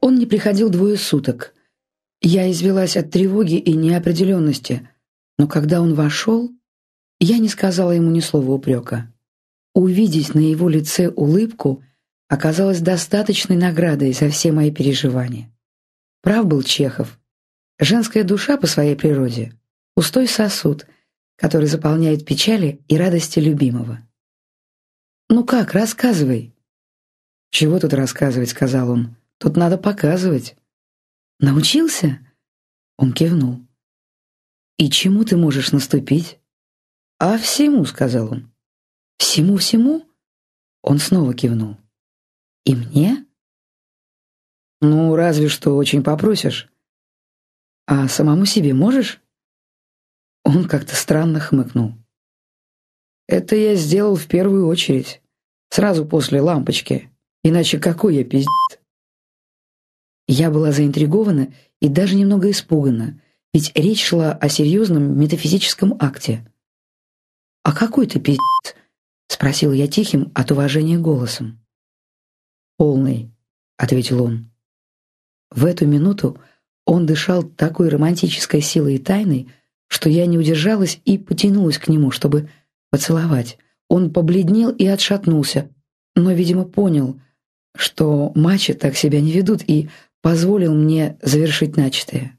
Он не приходил двое суток. Я извелась от тревоги и неопределенности, но когда он вошел, я не сказала ему ни слова упрека. Увидеть на его лице улыбку оказалось достаточной наградой за все мои переживания. Прав был Чехов. Женская душа по своей природе — пустой сосуд, который заполняет печали и радости любимого. «Ну как, рассказывай». «Чего тут рассказывать?» — сказал он. «Тут надо показывать». «Научился?» Он кивнул. «И чему ты можешь наступить?» «А всему», — сказал он. «Всему-всему?» Он снова кивнул. «И мне?» «Ну, разве что очень попросишь. А самому себе можешь?» Он как-то странно хмыкнул. «Это я сделал в первую очередь, сразу после лампочки. Иначе какой я пиздец?» Я была заинтригована и даже немного испугана, ведь речь шла о серьезном метафизическом акте. «А какой ты пиздец?» — спросил я тихим от уважения голосом. «Полный», — ответил он. В эту минуту он дышал такой романтической силой и тайной, что я не удержалась и потянулась к нему, чтобы поцеловать. Он побледнел и отшатнулся, но, видимо, понял, что матчи так себя не ведут, и позволил мне завершить начатое.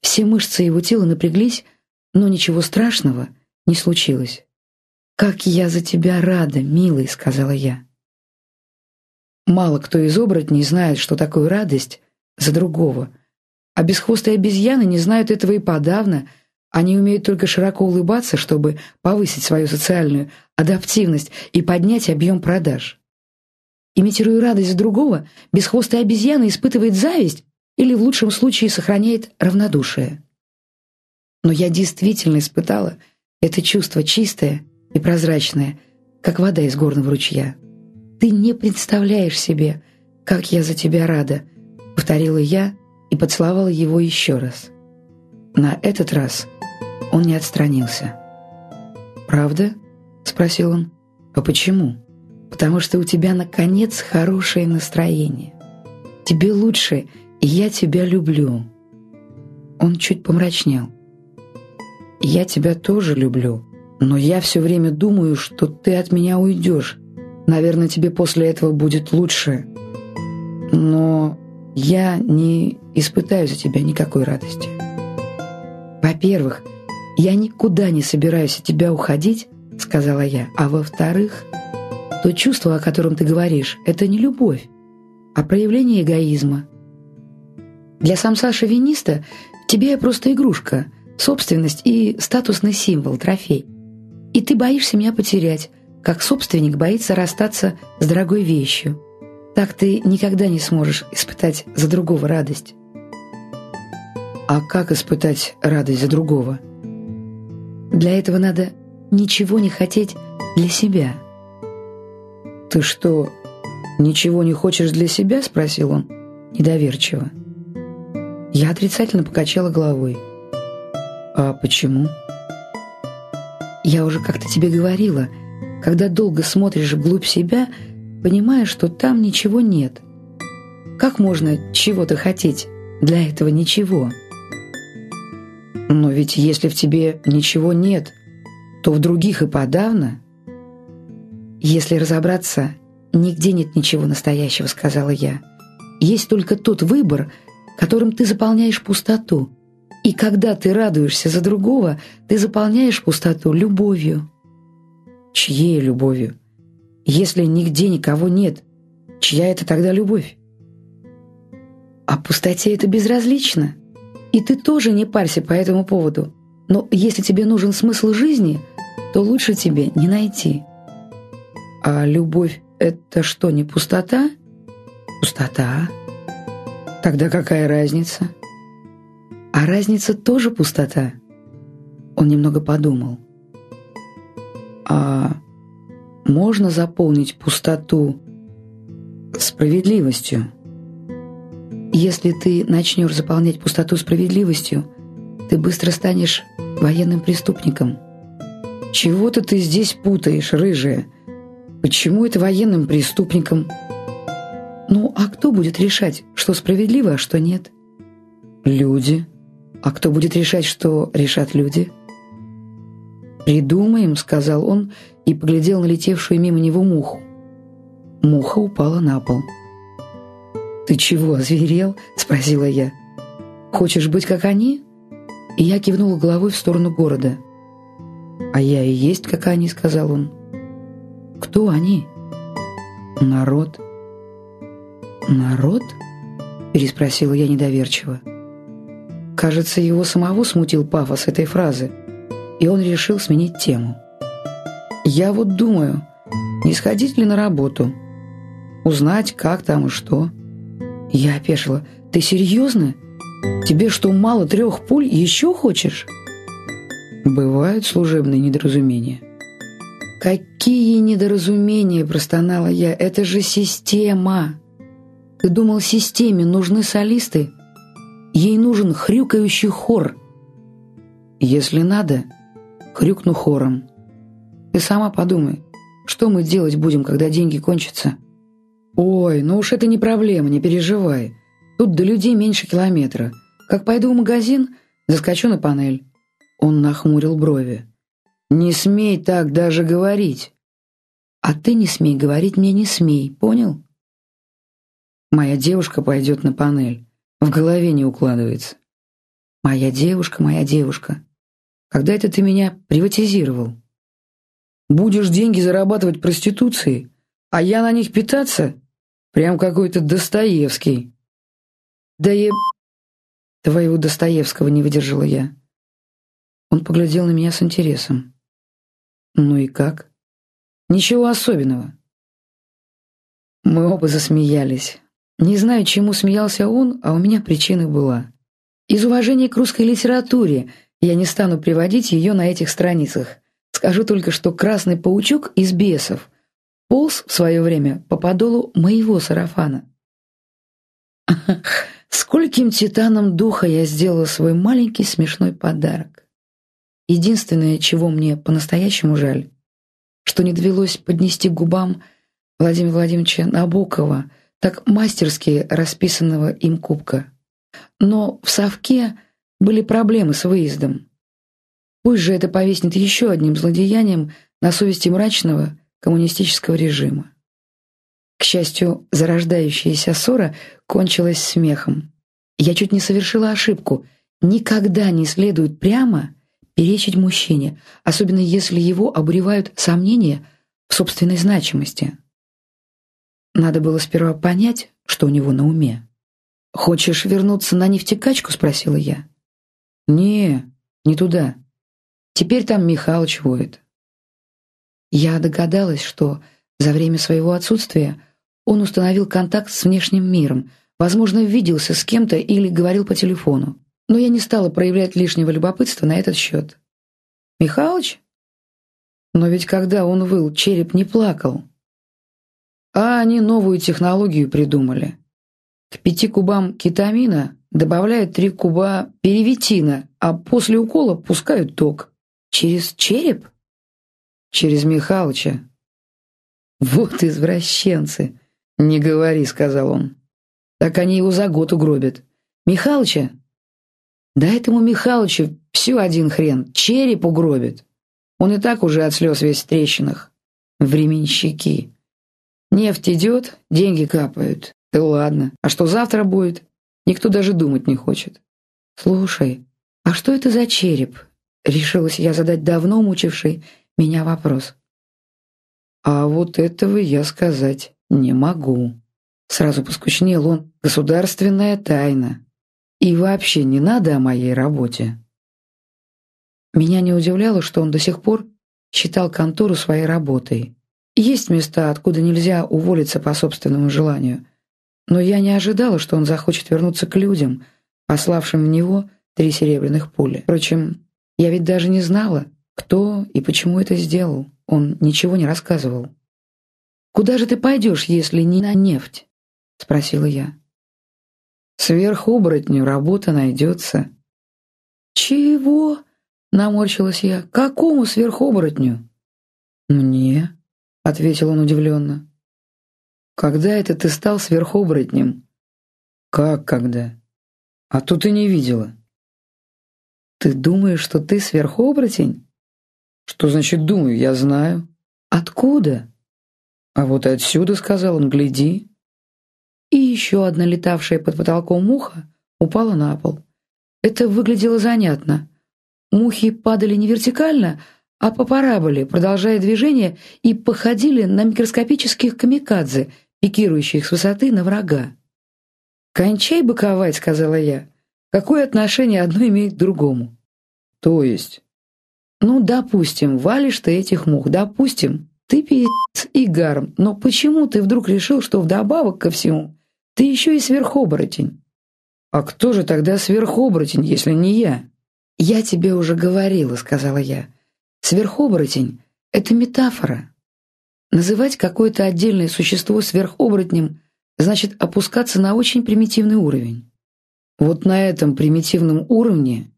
Все мышцы его тела напряглись, но ничего страшного не случилось. «Как я за тебя рада, милый», — сказала я. Мало кто из оборотней знает, что такое радость за другого, а бесхвостые обезьяны не знают этого и подавно, они умеют только широко улыбаться, чтобы повысить свою социальную адаптивность и поднять объем продаж. Имитируя радость другого, бесхвостая обезьяна испытывает зависть или в лучшем случае сохраняет равнодушие. Но я действительно испытала это чувство чистое и прозрачное, как вода из горного ручья. «Ты не представляешь себе, как я за тебя рада», — повторила я и поцеловала его еще раз. На этот раз он не отстранился. «Правда?» — спросил он. «А почему?» потому что у тебя, наконец, хорошее настроение. Тебе лучше, и я тебя люблю». Он чуть помрачнел. «Я тебя тоже люблю, но я все время думаю, что ты от меня уйдешь. Наверное, тебе после этого будет лучше. Но я не испытаю за тебя никакой радости. Во-первых, я никуда не собираюсь от тебя уходить, сказала я, а во-вторых, то чувство, о котором ты говоришь, это не любовь, а проявление эгоизма. Для самца-шовиниста тебе я просто игрушка, собственность и статусный символ, трофей. И ты боишься меня потерять, как собственник боится расстаться с дорогой вещью. Так ты никогда не сможешь испытать за другого радость. А как испытать радость за другого? Для этого надо ничего не хотеть для себя – «Ты что, ничего не хочешь для себя?» — спросил он недоверчиво. Я отрицательно покачала головой. «А почему?» «Я уже как-то тебе говорила, когда долго смотришь вглубь себя, понимаешь, что там ничего нет. Как можно чего-то хотеть для этого ничего?» «Но ведь если в тебе ничего нет, то в других и подавно...» «Если разобраться, нигде нет ничего настоящего», — сказала я. «Есть только тот выбор, которым ты заполняешь пустоту. И когда ты радуешься за другого, ты заполняешь пустоту любовью». «Чьей любовью? Если нигде никого нет, чья это тогда любовь?» «А пустоте это безразлично. И ты тоже не парься по этому поводу. Но если тебе нужен смысл жизни, то лучше тебе не найти». А любовь — это что, не пустота? Пустота. Тогда какая разница? А разница тоже пустота. Он немного подумал. А можно заполнить пустоту справедливостью? Если ты начнешь заполнять пустоту справедливостью, ты быстро станешь военным преступником. Чего-то ты здесь путаешь, рыжая. Почему это военным преступникам? Ну, а кто будет решать, что справедливо, а что нет? Люди. А кто будет решать, что решат люди? «Придумаем», — сказал он и поглядел на летевшую мимо него муху. Муха упала на пол. «Ты чего, озверел?» — спросила я. «Хочешь быть как они?» И я кивнула головой в сторону города. «А я и есть как они», — сказал он. «Кто они?» «Народ». «Народ?» — переспросила я недоверчиво. Кажется, его самого смутил пафос этой фразы, и он решил сменить тему. «Я вот думаю, не сходить ли на работу? Узнать, как там и что?» Я опешила. «Ты серьезно? Тебе что, мало трех пуль? Еще хочешь?» Бывают служебные недоразумения. «Какие недоразумения?» – простонала я. «Это же система!» «Ты думал, системе нужны солисты? Ей нужен хрюкающий хор!» «Если надо, хрюкну хором. Ты сама подумай, что мы делать будем, когда деньги кончатся?» «Ой, ну уж это не проблема, не переживай. Тут до людей меньше километра. Как пойду в магазин, заскочу на панель». Он нахмурил брови. «Не смей так даже говорить». «А ты не смей говорить мне не смей, понял?» «Моя девушка пойдет на панель. В голове не укладывается». «Моя девушка, моя девушка. Когда это ты меня приватизировал?» «Будешь деньги зарабатывать проституцией, а я на них питаться? Прям какой-то Достоевский». «Да еб...» «Твоего Достоевского не выдержала я». Он поглядел на меня с интересом. «Ну и как?» «Ничего особенного». Мы оба засмеялись. Не знаю, чему смеялся он, а у меня причина была. Из уважения к русской литературе я не стану приводить ее на этих страницах. Скажу только, что красный паучок из бесов полз в свое время по подолу моего сарафана. Скольким титанам духа я сделала свой маленький смешной подарок. Единственное, чего мне по-настоящему жаль, что не довелось поднести губам Владимира Владимировича Набокова, так мастерски расписанного им кубка. Но в совке были проблемы с выездом. Пусть же это повеснет еще одним злодеянием на совести мрачного коммунистического режима. К счастью, зарождающаяся ссора кончилась смехом. Я чуть не совершила ошибку. Никогда не следует прямо перечить мужчине, особенно если его обуревают сомнения в собственной значимости. Надо было сперва понять, что у него на уме. «Хочешь вернуться на нефтекачку?» — спросила я. «Не, не туда. Теперь там Михалыч воет». Я догадалась, что за время своего отсутствия он установил контакт с внешним миром, возможно, виделся с кем-то или говорил по телефону но я не стала проявлять лишнего любопытства на этот счет. «Михалыч? Но ведь когда он выл, череп не плакал. А они новую технологию придумали. К пяти кубам кетамина добавляют три куба перевитина, а после укола пускают ток. Через череп? Через Михалыча. Вот извращенцы. Не говори, сказал он. Так они его за год угробят. Михалыча да этому Михалычу все один хрен, череп угробит. Он и так уже от слез весь в трещинах. Временщики. Нефть идет, деньги капают. Да ладно, а что завтра будет? Никто даже думать не хочет. Слушай, а что это за череп? Решилась я задать давно мучивший меня вопрос. А вот этого я сказать не могу. Сразу поскучнел он. Государственная тайна. И вообще не надо о моей работе. Меня не удивляло, что он до сих пор считал контору своей работой. Есть места, откуда нельзя уволиться по собственному желанию. Но я не ожидала, что он захочет вернуться к людям, пославшим в него три серебряных пули. Впрочем, я ведь даже не знала, кто и почему это сделал. Он ничего не рассказывал. «Куда же ты пойдешь, если не на нефть?» — спросила я. Сверху оборотню работа найдется. Чего? Наморщилась я. «Какому сверхоборотню?» «Мне», — ответил он удивленно. «Когда это ты стал сверхоборотнем?» «Как когда?» «А тут и не видела». «Ты думаешь, что ты сверхоборотень?» «Что значит «думаю»? Я знаю». «Откуда?» «А вот отсюда», — сказал он, — «гляди». И еще одна летавшая под потолком муха упала на пол. Это выглядело занятно. Мухи падали не вертикально, а по параболе, продолжая движение, и походили на микроскопических камикадзе, пикирующих с высоты на врага. «Кончай боковать», — сказала я. «Какое отношение одно имеет к другому?» «То есть?» «Ну, допустим, валишь ты этих мух, допустим, ты пи***ц и гарм, но почему ты вдруг решил, что вдобавок ко всему ты еще и сверхоборотень?» «А кто же тогда сверхоборотень, если не я?» «Я тебе уже говорила», — сказала я. «Сверхоборотень — это метафора. Называть какое-то отдельное существо сверхоборотнем значит опускаться на очень примитивный уровень. Вот на этом примитивном уровне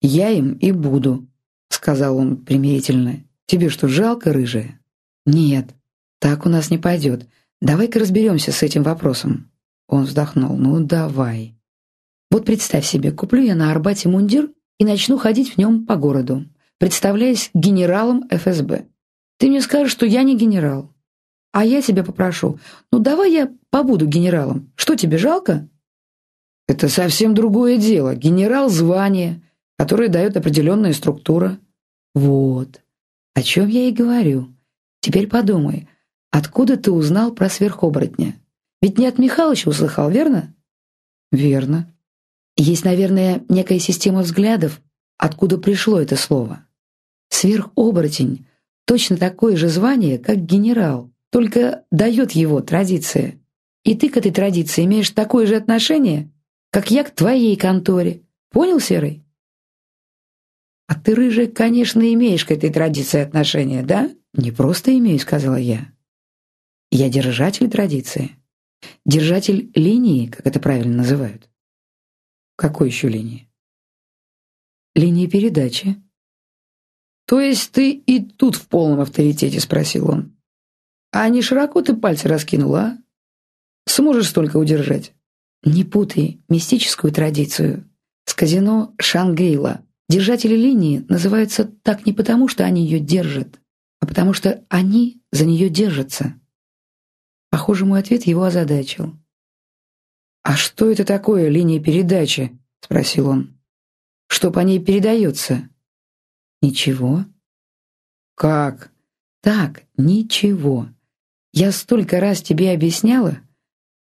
я им и буду», — сказал он примирительно. «Тебе что, жалко, рыжая?» «Нет, так у нас не пойдет. Давай-ка разберемся с этим вопросом». Он вздохнул. «Ну, давай». Вот представь себе, куплю я на Арбате мундир и начну ходить в нем по городу, представляясь генералом ФСБ. Ты мне скажешь, что я не генерал. А я тебя попрошу, ну давай я побуду генералом. Что тебе жалко? Это совсем другое дело. Генерал – звание, которое дает определенная структура. Вот. О чем я и говорю. Теперь подумай, откуда ты узнал про сверхоборотня? Ведь не от Михалыча услыхал, верно? Верно. Есть, наверное, некая система взглядов, откуда пришло это слово. Сверхоборотень — точно такое же звание, как генерал, только дает его традиция. И ты к этой традиции имеешь такое же отношение, как я к твоей конторе. Понял, Серый? А ты, рыжий, конечно, имеешь к этой традиции отношение, да? Не просто имею, сказала я. Я держатель традиции. Держатель линии, как это правильно называют. Какой еще линии? Линии передачи. То есть ты и тут в полном авторитете, спросил он. А не широко ты пальцы раскинула, а? Сможешь столько удержать? Не путай мистическую традицию с казино Шангрила. Держатели линии называются так не потому, что они ее держат, а потому что они за нее держатся. Похоже, мой ответ его озадачил. «А что это такое линия передачи?» — спросил он. «Что по ней передается?» «Ничего». «Как?» «Так, ничего. Я столько раз тебе объясняла,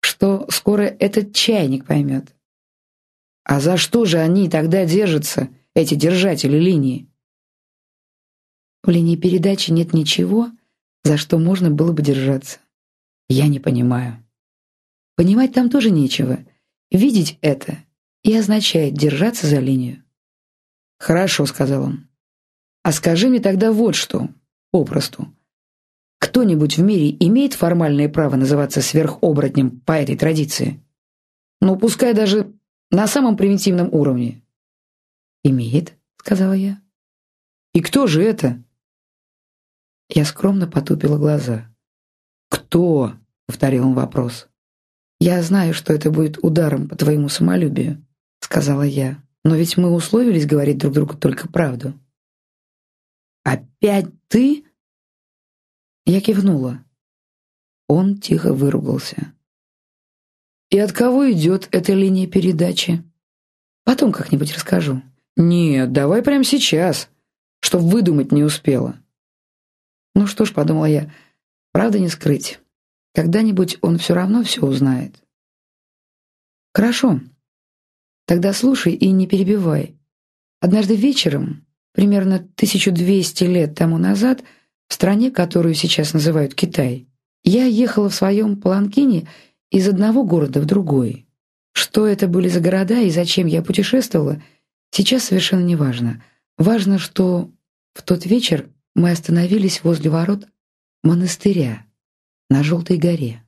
что скоро этот чайник поймет». «А за что же они тогда держатся, эти держатели линии?» В линии передачи нет ничего, за что можно было бы держаться. Я не понимаю. Понимать там тоже нечего. Видеть это и означает держаться за линию. «Хорошо», — сказал он. «А скажи мне тогда вот что, попросту. Кто-нибудь в мире имеет формальное право называться сверхоборотнем по этой традиции? Ну, пускай даже на самом примитивном уровне». «Имеет», — сказала я. «И кто же это?» Я скромно потупила глаза. «Кто?» — повторил он вопрос. «Я знаю, что это будет ударом по твоему самолюбию», — сказала я. «Но ведь мы условились говорить друг другу только правду». «Опять ты?» Я кивнула. Он тихо выругался. «И от кого идет эта линия передачи?» «Потом как-нибудь расскажу». «Нет, давай прямо сейчас, чтоб выдумать не успела». «Ну что ж», — подумала я, — «правда не скрыть». Когда-нибудь он все равно все узнает. Хорошо. Тогда слушай и не перебивай. Однажды вечером, примерно 1200 лет тому назад, в стране, которую сейчас называют Китай, я ехала в своем паланкине из одного города в другой. Что это были за города и зачем я путешествовала, сейчас совершенно не важно. Важно, что в тот вечер мы остановились возле ворот монастыря, на Желтой горе.